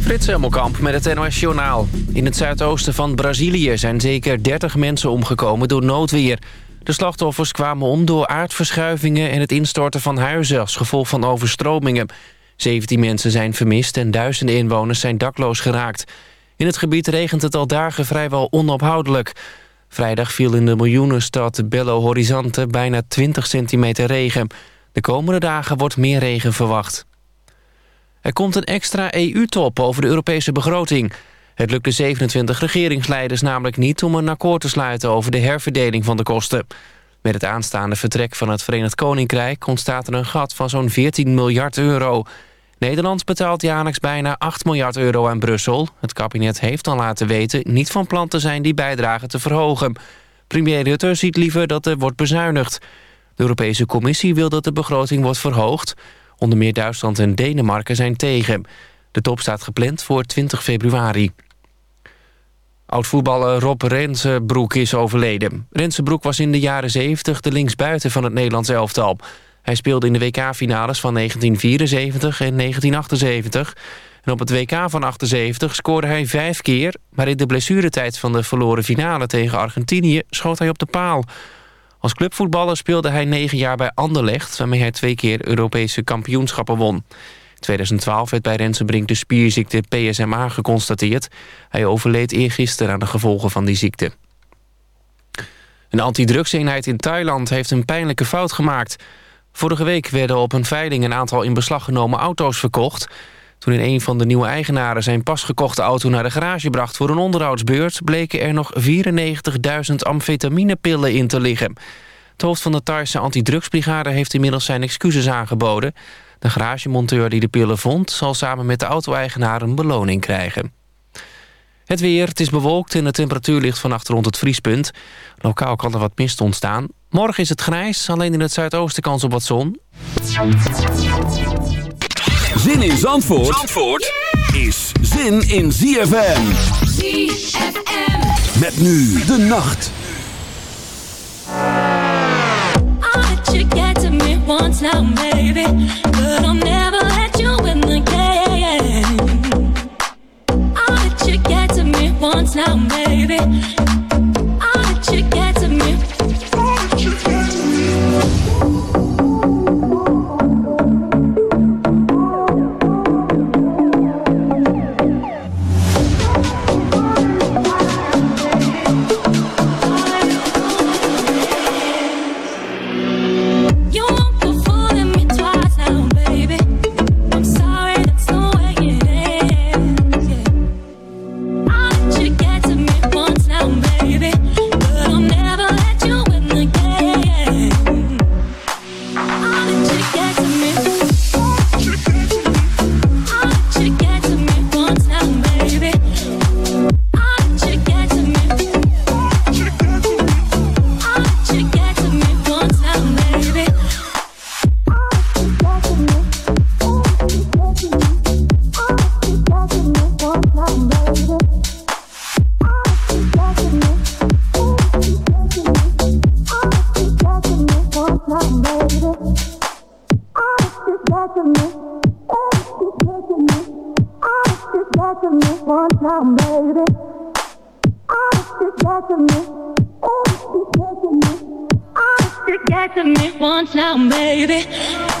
Frits Hemelkamp met het NOS Journaal. In het zuidoosten van Brazilië zijn zeker 30 mensen omgekomen door noodweer. De slachtoffers kwamen om door aardverschuivingen en het instorten van huizen... als gevolg van overstromingen. 17 mensen zijn vermist en duizenden inwoners zijn dakloos geraakt. In het gebied regent het al dagen vrijwel onophoudelijk. Vrijdag viel in de miljoenenstad Belo Horizonte bijna 20 centimeter regen. De komende dagen wordt meer regen verwacht. Er komt een extra EU-top over de Europese begroting. Het lukt de 27 regeringsleiders namelijk niet om een akkoord te sluiten over de herverdeling van de kosten. Met het aanstaande vertrek van het Verenigd Koninkrijk ontstaat er een gat van zo'n 14 miljard euro. Nederland betaalt jaarlijks bijna 8 miljard euro aan Brussel. Het kabinet heeft al laten weten niet van plan te zijn die bijdrage te verhogen. Premier Rutte ziet liever dat er wordt bezuinigd. De Europese Commissie wil dat de begroting wordt verhoogd. Onder meer Duitsland en Denemarken zijn tegen. De top staat gepland voor 20 februari. Oud-voetballer Rob Rensebroek is overleden. Rensebroek was in de jaren 70 de linksbuiten van het Nederlands elftal. Hij speelde in de WK-finales van 1974 en 1978. En op het WK van 78 scoorde hij vijf keer... maar in de blessuretijd van de verloren finale tegen Argentinië... schoot hij op de paal. Als clubvoetballer speelde hij negen jaar bij Anderlecht... waarmee hij twee keer Europese kampioenschappen won. In 2012 werd bij Rensenbrink de spierziekte PSMA geconstateerd. Hij overleed eergisteren aan de gevolgen van die ziekte. Een antidrugseenheid in Thailand heeft een pijnlijke fout gemaakt. Vorige week werden op een veiling een aantal in beslag genomen auto's verkocht. Toen in een van de nieuwe eigenaren zijn pasgekochte auto naar de garage bracht voor een onderhoudsbeurt... bleken er nog 94.000 amfetaminepillen in te liggen. Het hoofd van de Thaise antidrugsbrigade heeft inmiddels zijn excuses aangeboden. De garagemonteur die de pillen vond... zal samen met de auto-eigenaar een beloning krijgen. Het weer, het is bewolkt en de temperatuur ligt vannacht rond het vriespunt. Lokaal kan er wat mist ontstaan. Morgen is het grijs, alleen in het zuidoosten kans op wat zon. Zin in Zandvoort, Zandvoort is zin in ZFM. ZFM. Met nu de nacht. I'll let you get to me once now, baby. But I'll never let you in again. I'll let you get to me once now, baby. One time, baby. I should get to me. Oh, should get to me. I should get to me One time, baby.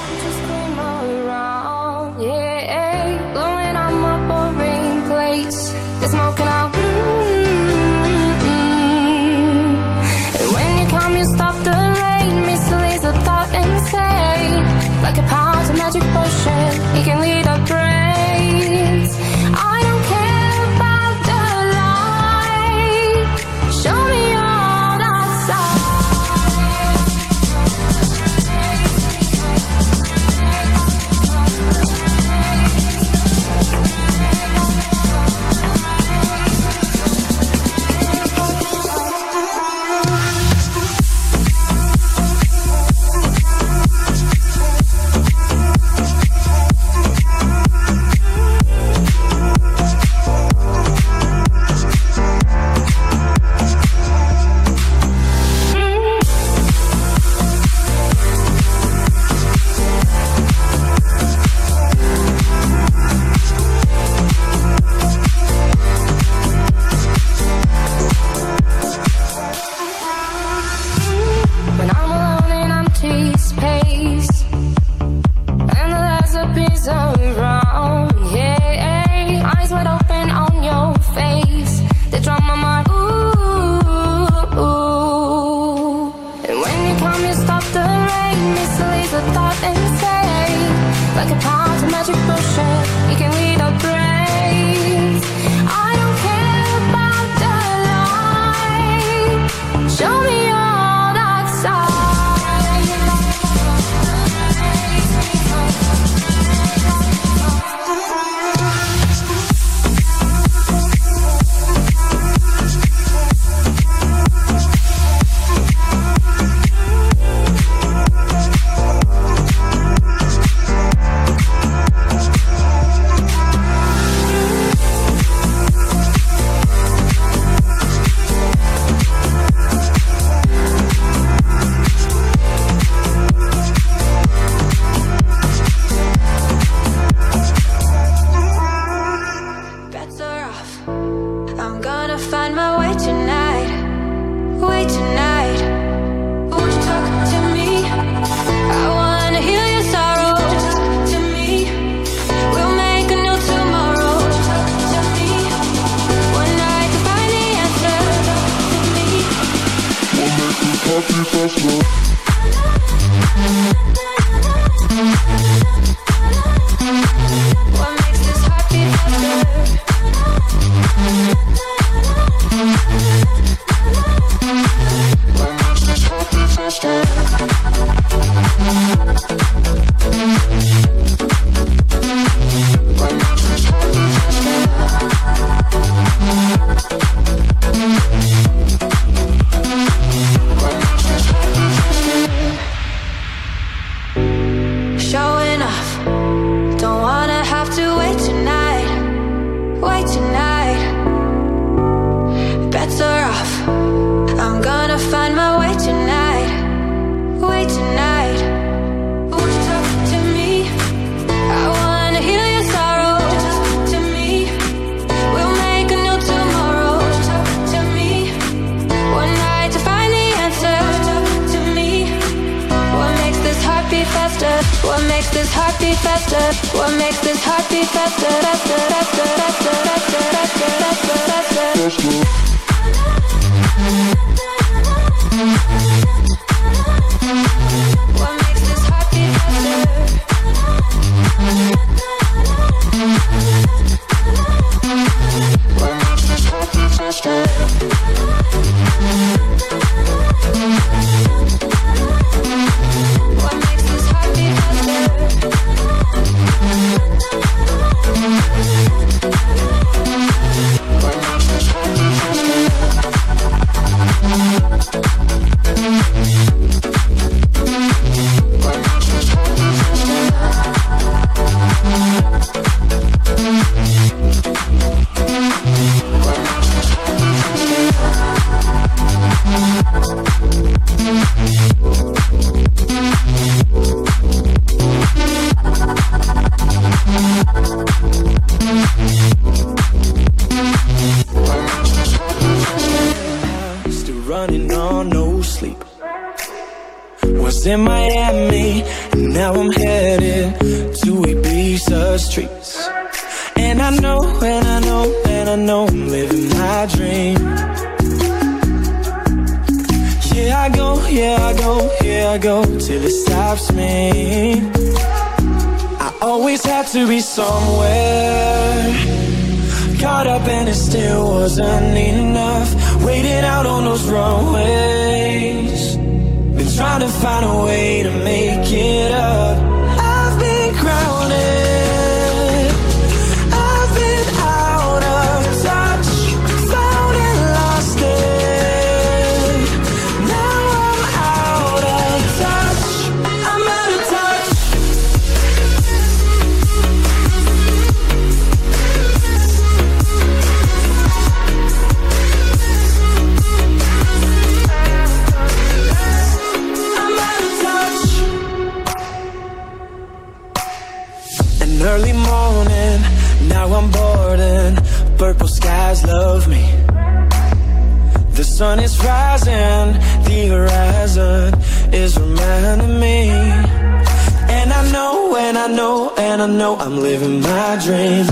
living my dream.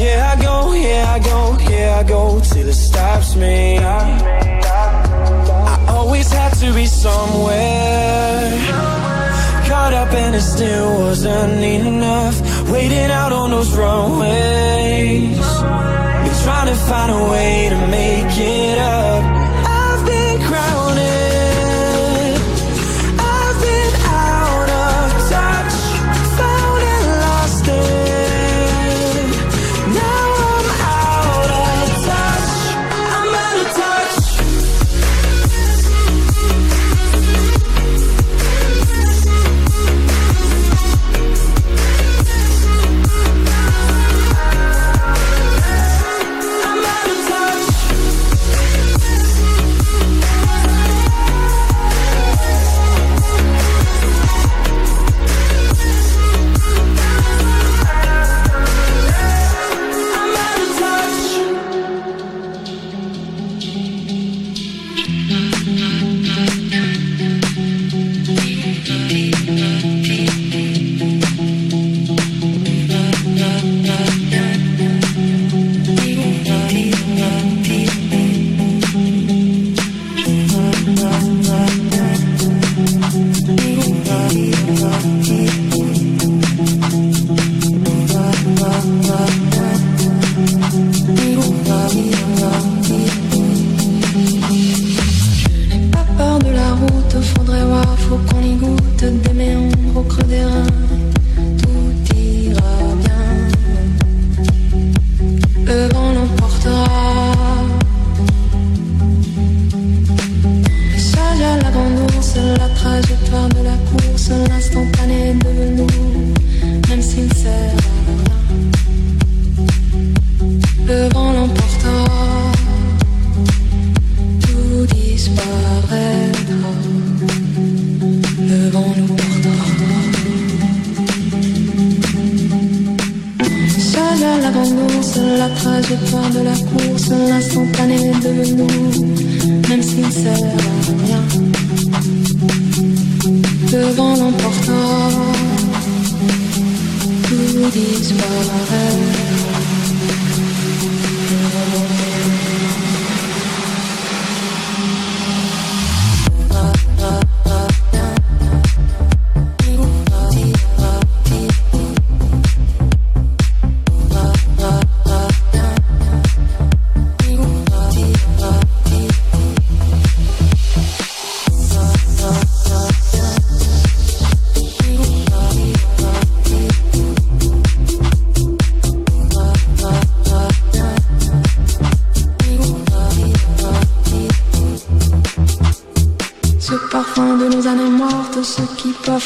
Yeah, I go, yeah, I go, yeah, I go till it stops me. I, I always had to be somewhere. Caught up and it still wasn't enough. Waiting out on those runways. Been trying to find a way to make it up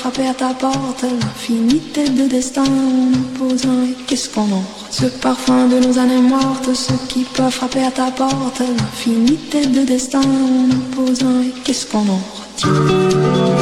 frapper à ta porte, l'infinité de destin en nous. Et qu'est-ce qu'on en Ce parfum de nos années mortes, ceux qui peuvent frapper à ta porte, l'infinité de destin en nous. Et qu'est-ce qu'on en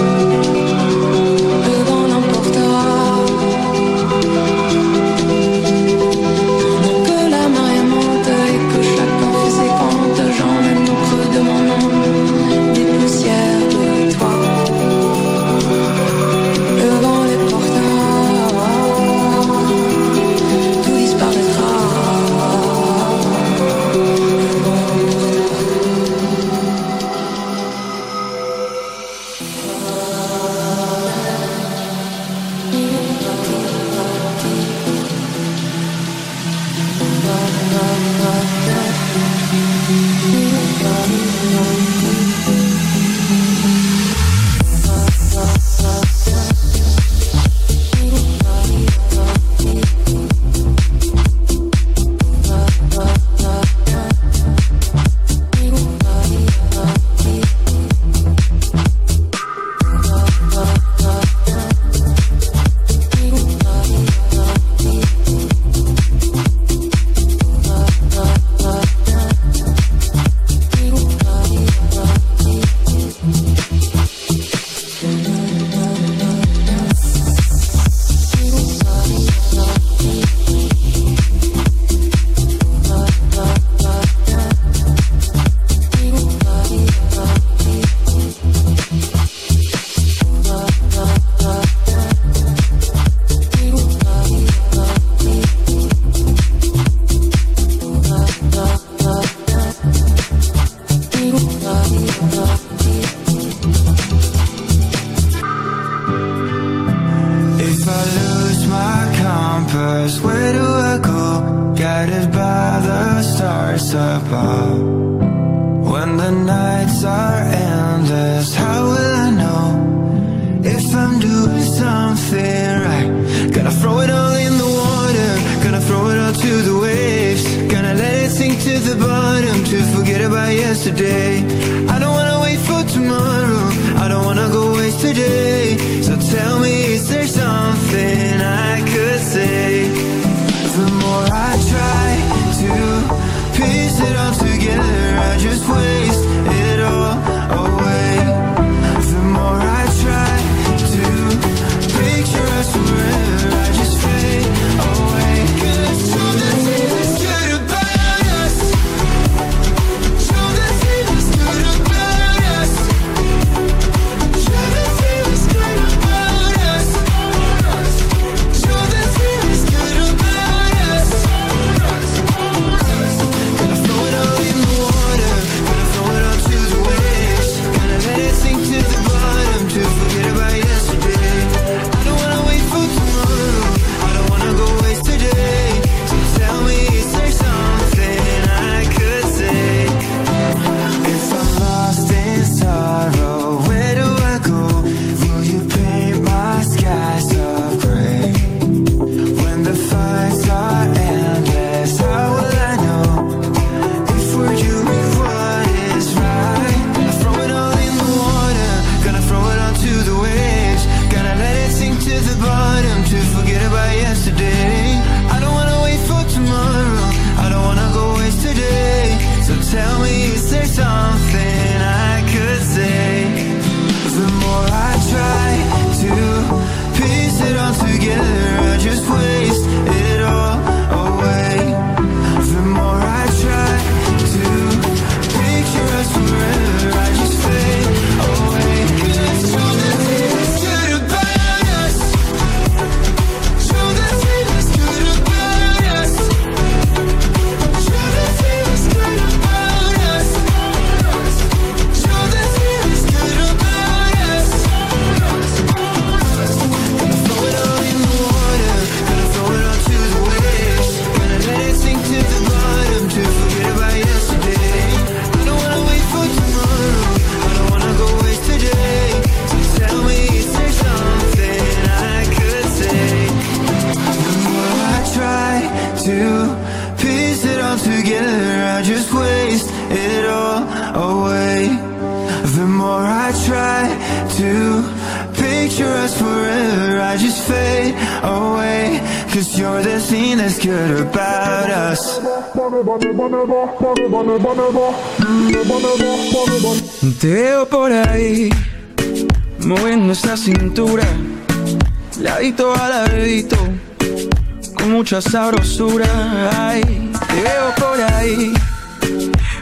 con mucha sabrosura. Ay, te veo por ahí,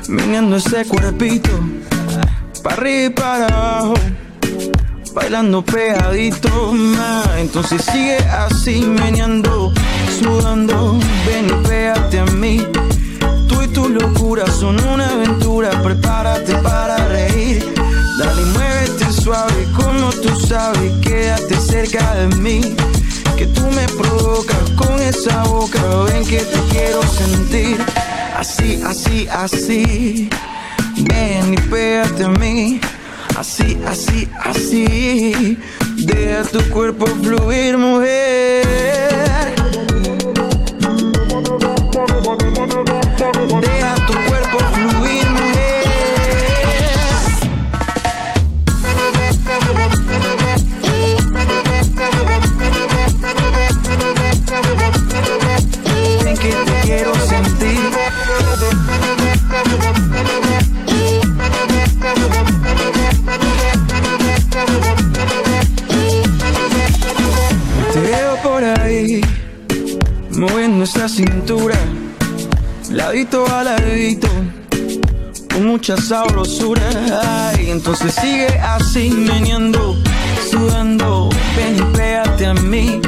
meneando ese cuerpito, para arriba y para abajo, bailando pegadito. más Entonces sigue así, meneando, sudando. Ven y pégate a mí. Tú y tu locura son una aventura. Prepárate para reír. Dale, y muévete suave como tú sabes. Quédate cerca de mí que tú me provocas con esa boca. Ven que te quiero sentir así, así, así. Ven y pégate a mí. Así, así, así. Deja tu cuerpo fluir, mujer. cintura, ladito a ladito, con mucha sabrosura. Ay, entonces sigue así, meneando, sudando, ven y pégate a mí.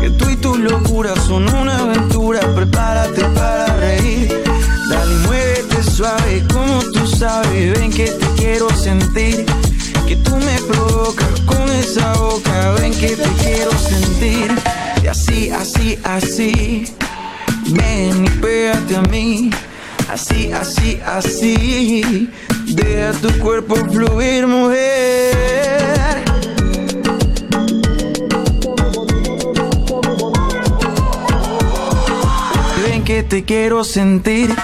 Que tú y tus locuras son una aventura, prepárate para reír. Dale, muévete suave, como tú sabes, ven que te quiero sentir. Que tú me provocas con esa boca, ven que te quiero sentir. Y así, así, así Ven y pégate a mí, así, así, así. Deja tu cuerpo fluir, mujer. Ven que te quiero sentir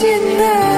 现在。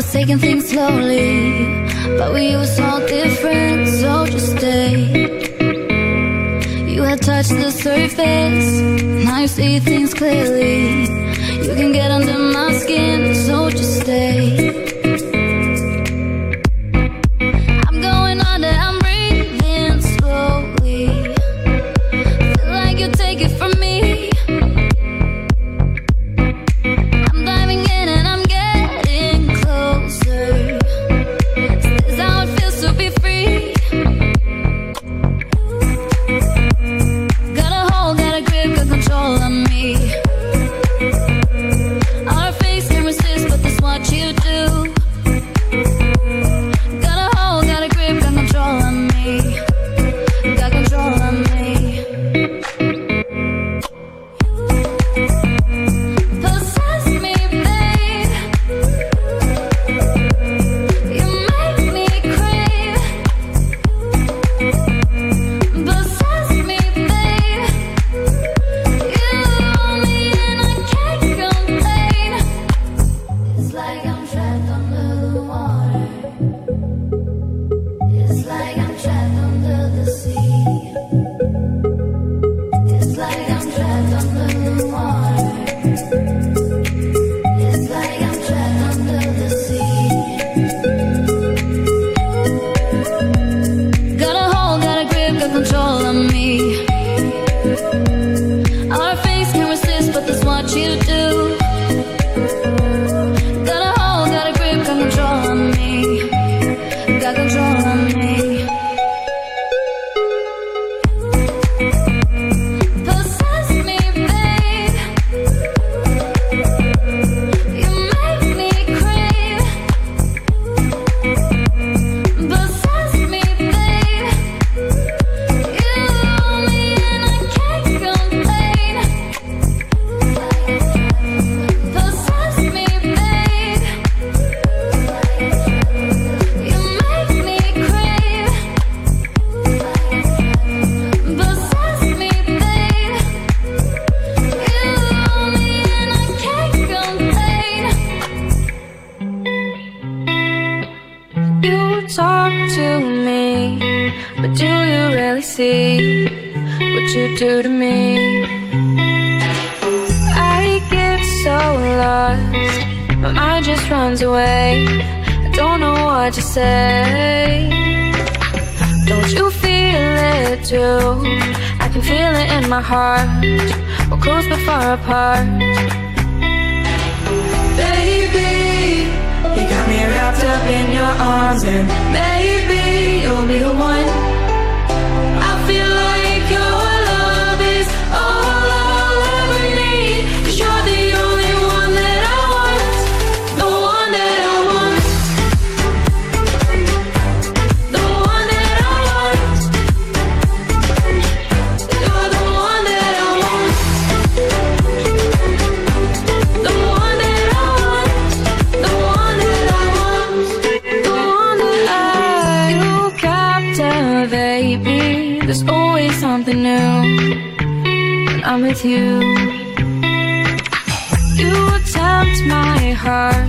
was taking things slowly, but we were so different, so just stay. You had touched the surface, now you see things clearly. You can get under my skin, so just stay. apart. We're close but far apart. Baby, you got me wrapped up in your arms, and maybe you'll be the one. I'm with you. You tempt my heart,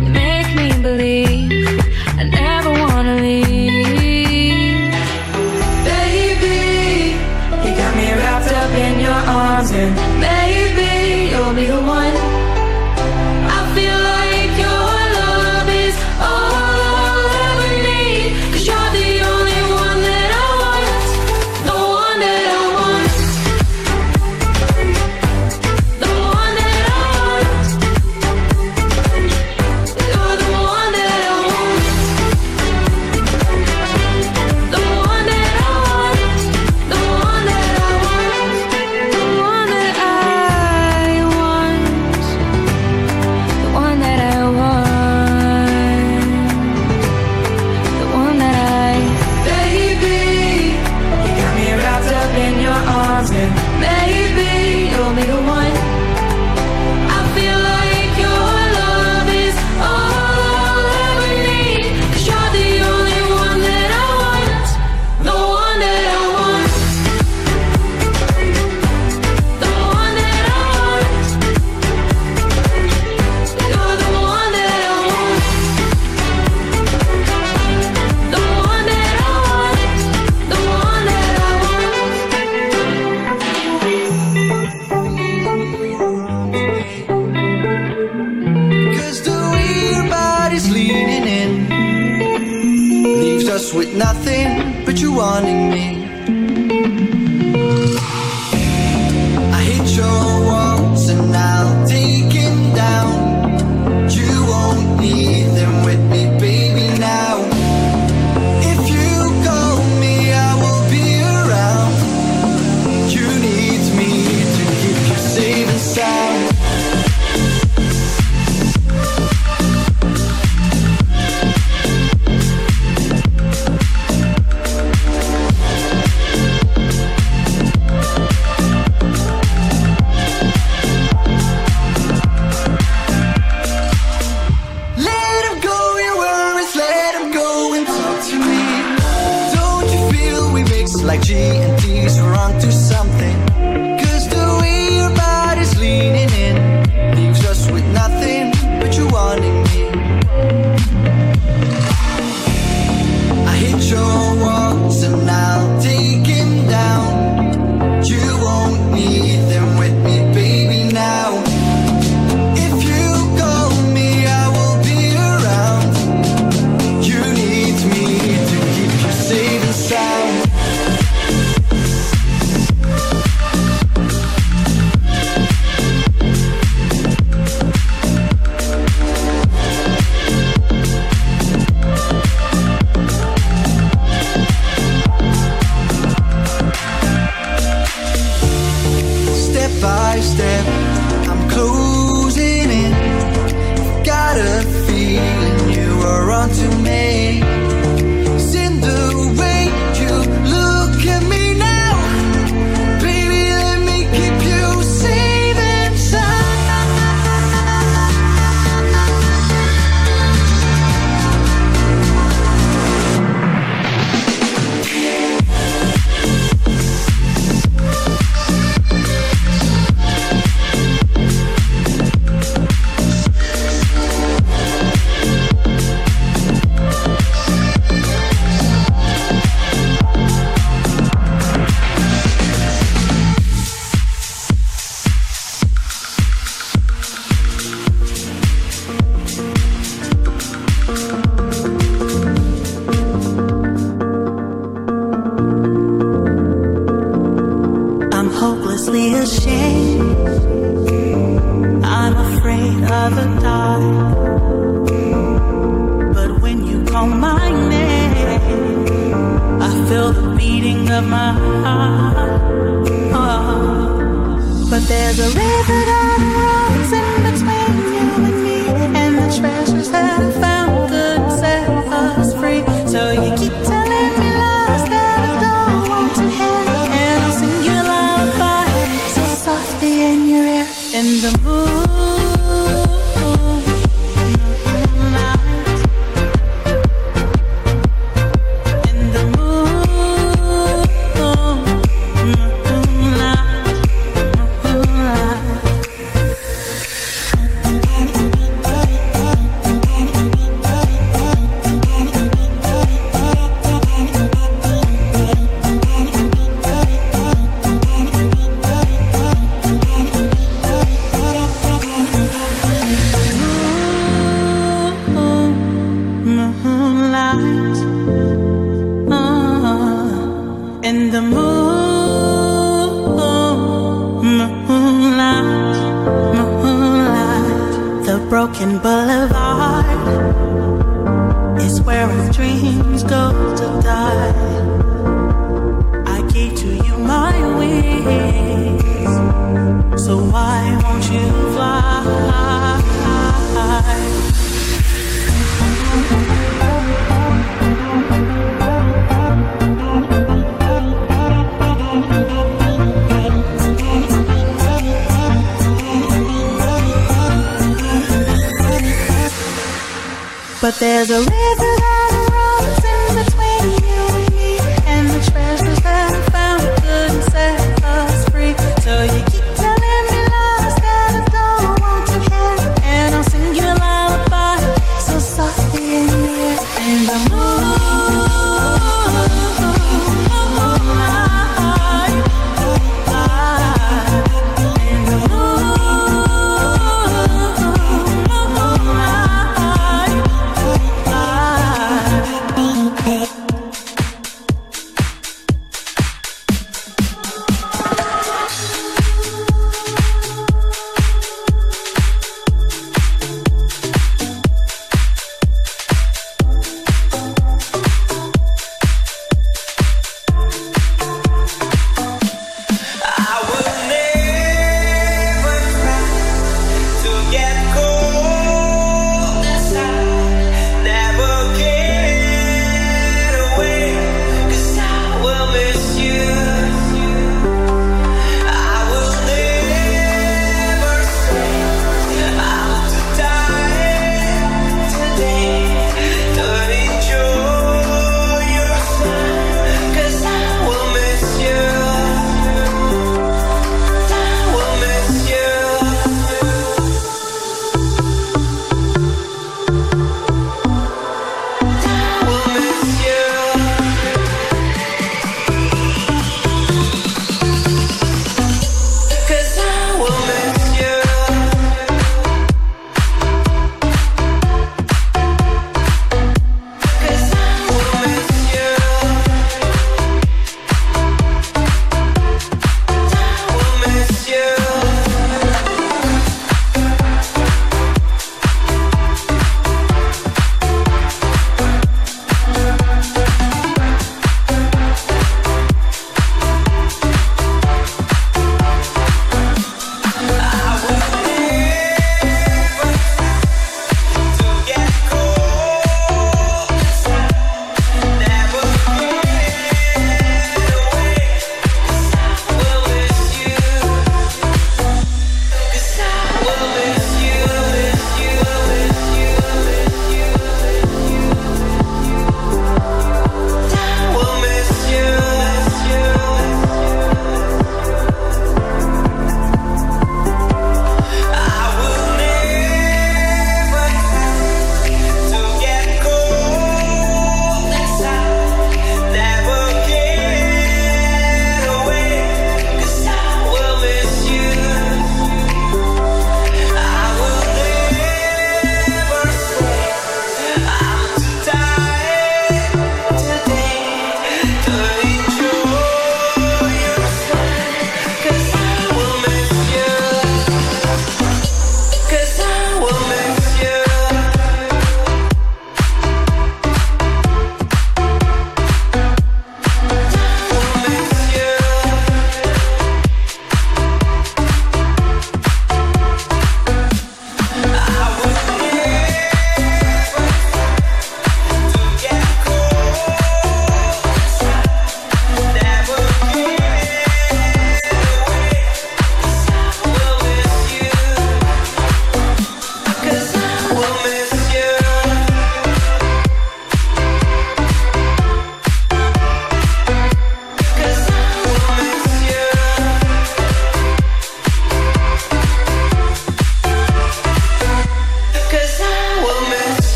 you make me believe I never wanna leave. Baby, you got me wrapped up in your arms, and maybe you'll be the one. dreams go to die. I gave to you my wings, so why won't you fly? But there's a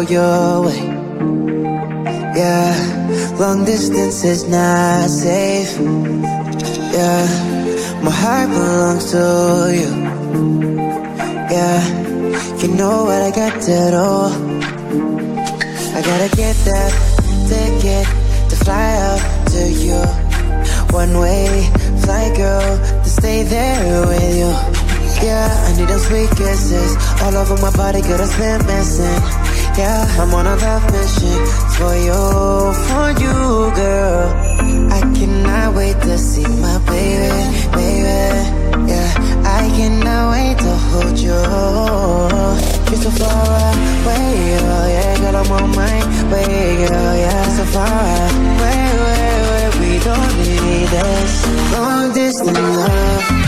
your way. Yeah, long distance is not safe. Yeah, my heart belongs to you. Yeah, you know what I got to do. I gotta get that ticket to fly out to you. One way flight, girl, to stay there with you. Yeah, I need those sweet kisses all over my body, girl, that's been missing. Yeah, I'm on a love mission for you, for you, girl. I cannot wait to see my baby, baby. Yeah, I cannot wait to hold you. You're so far away, oh yeah, girl, I'm on my way, girl, yeah, so far away, way, way. We don't need this long distance love.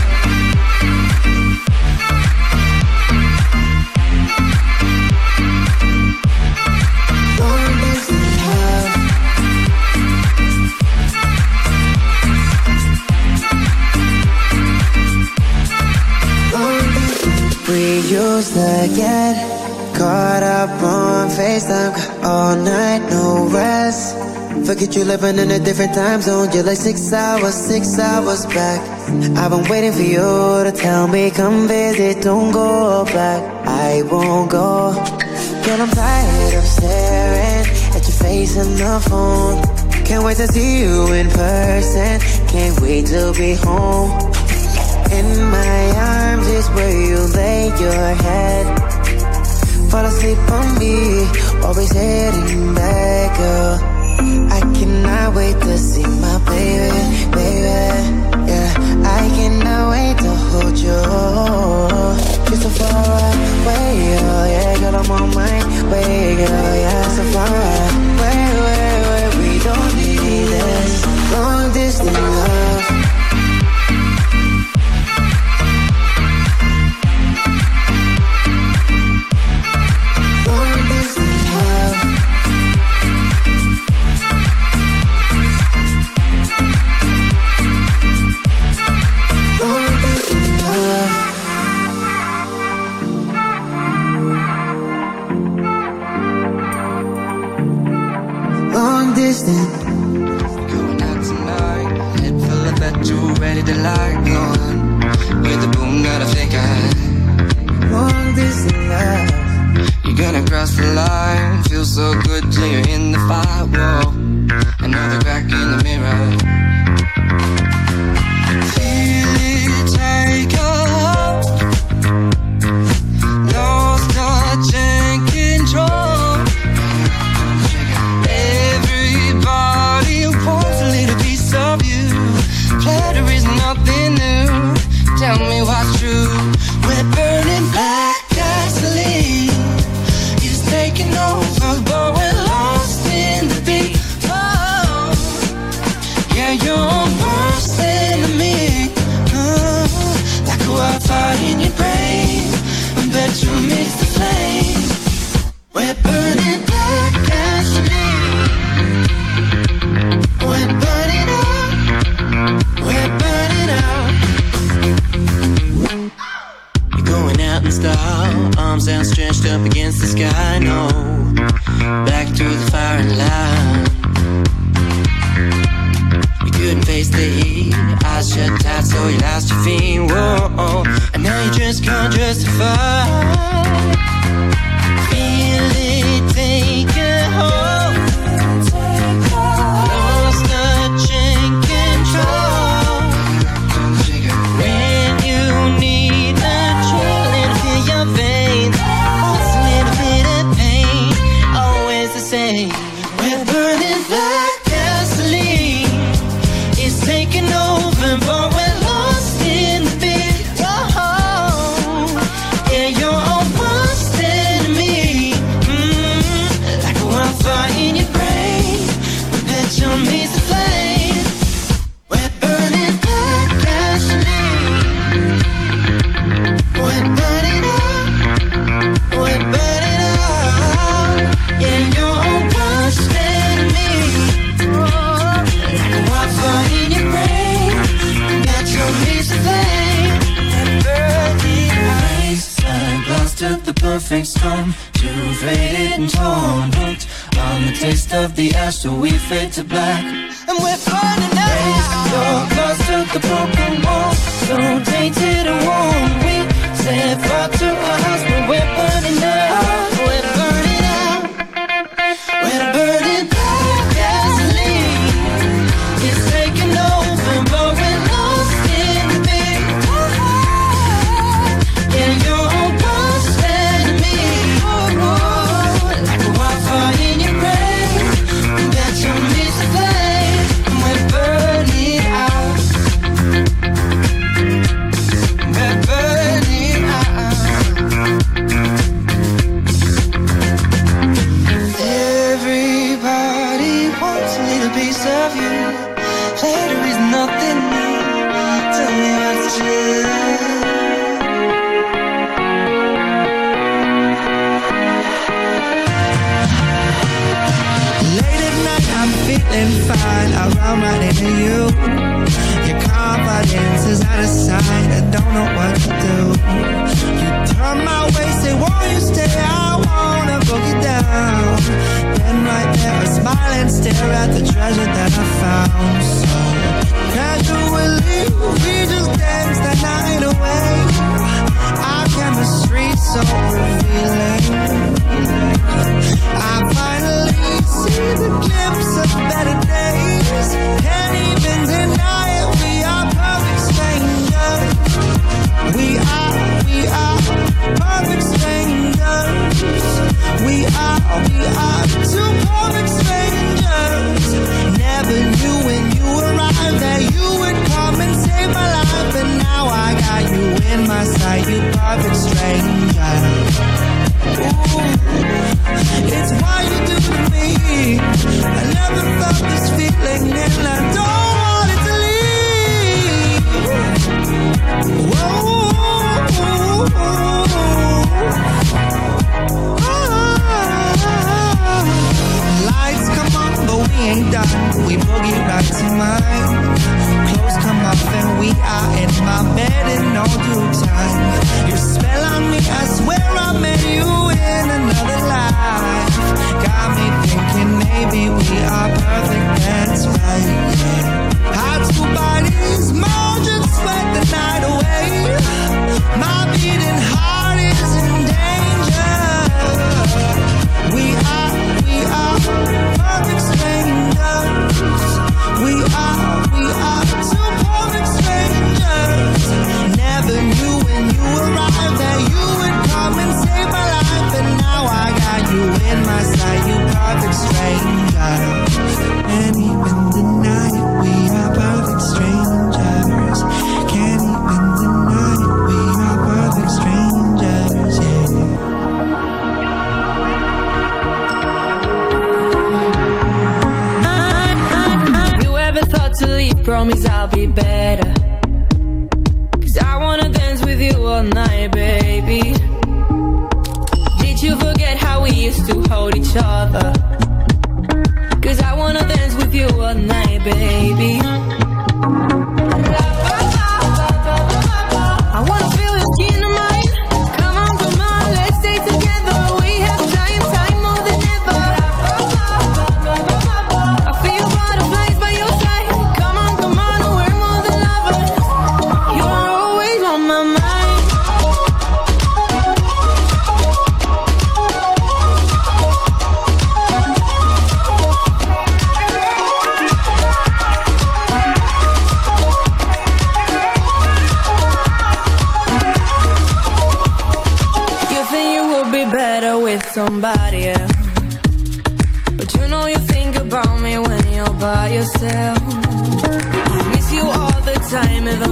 Used to get caught up on FaceTime all night, no rest. Forget you living in a different time zone. You're like six hours, six hours back. I've been waiting for you to tell me, come visit, don't go back. I won't go. Girl, I'm tired of staring at your face in the phone. Can't wait to see you in person. Can't wait to be home. In my arms is where you lay your head. Fall asleep on me, always heading back, girl. I cannot wait to see my baby, baby.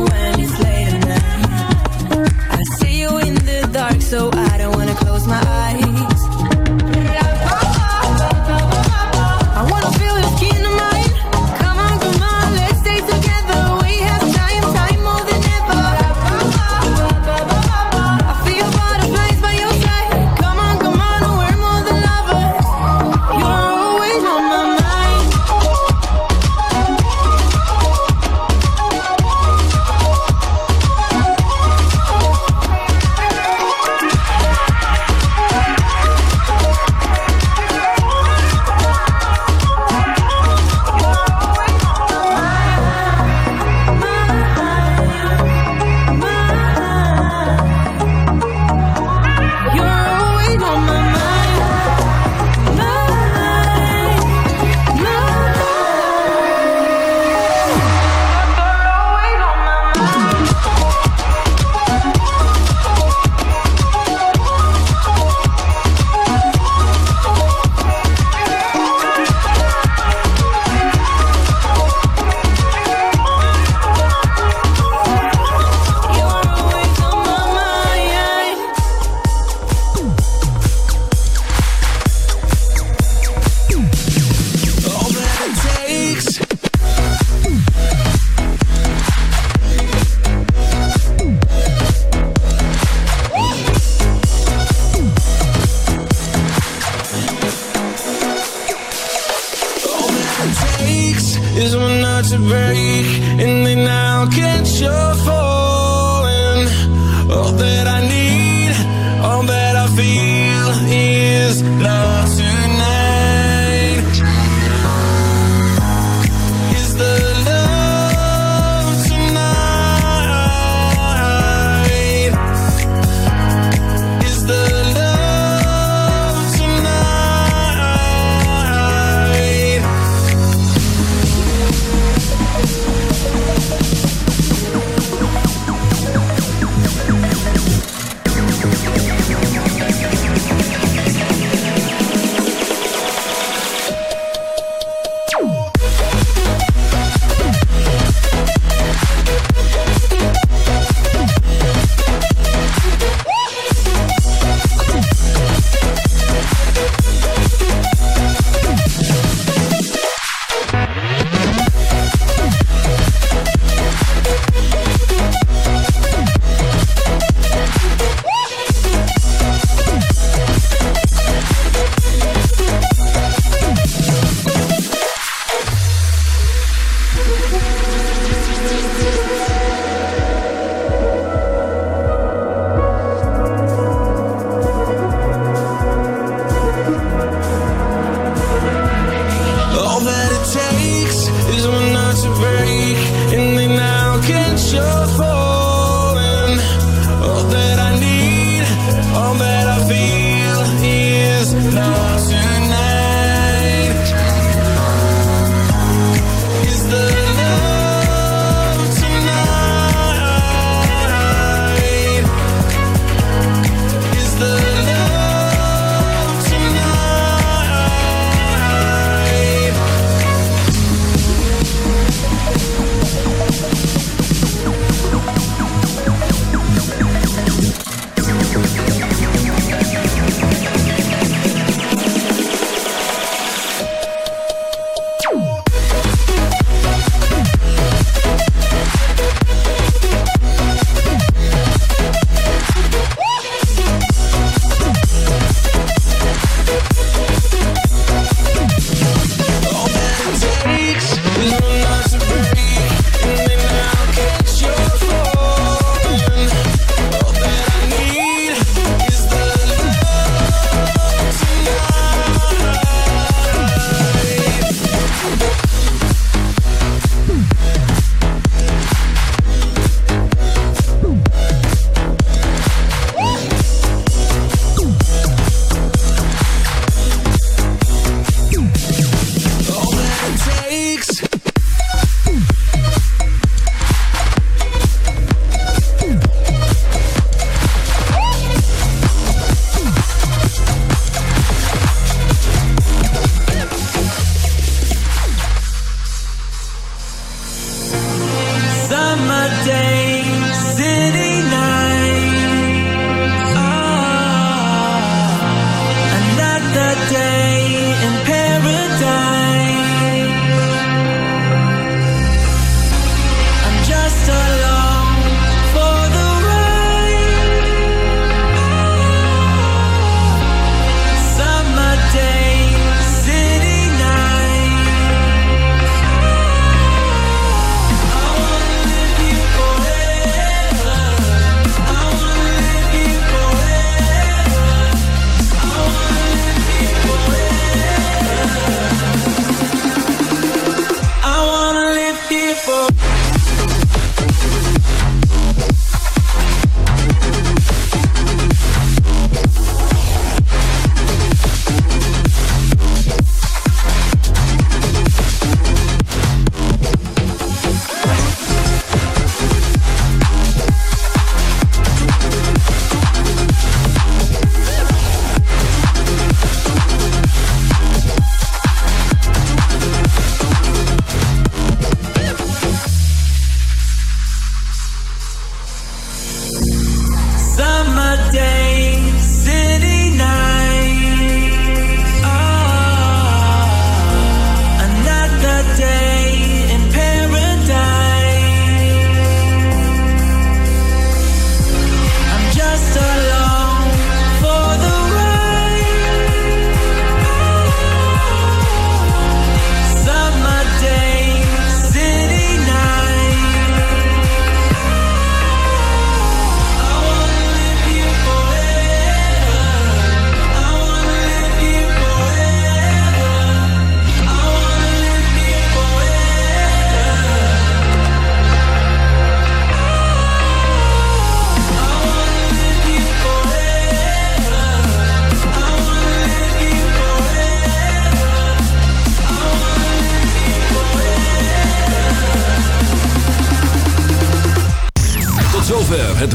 When it's late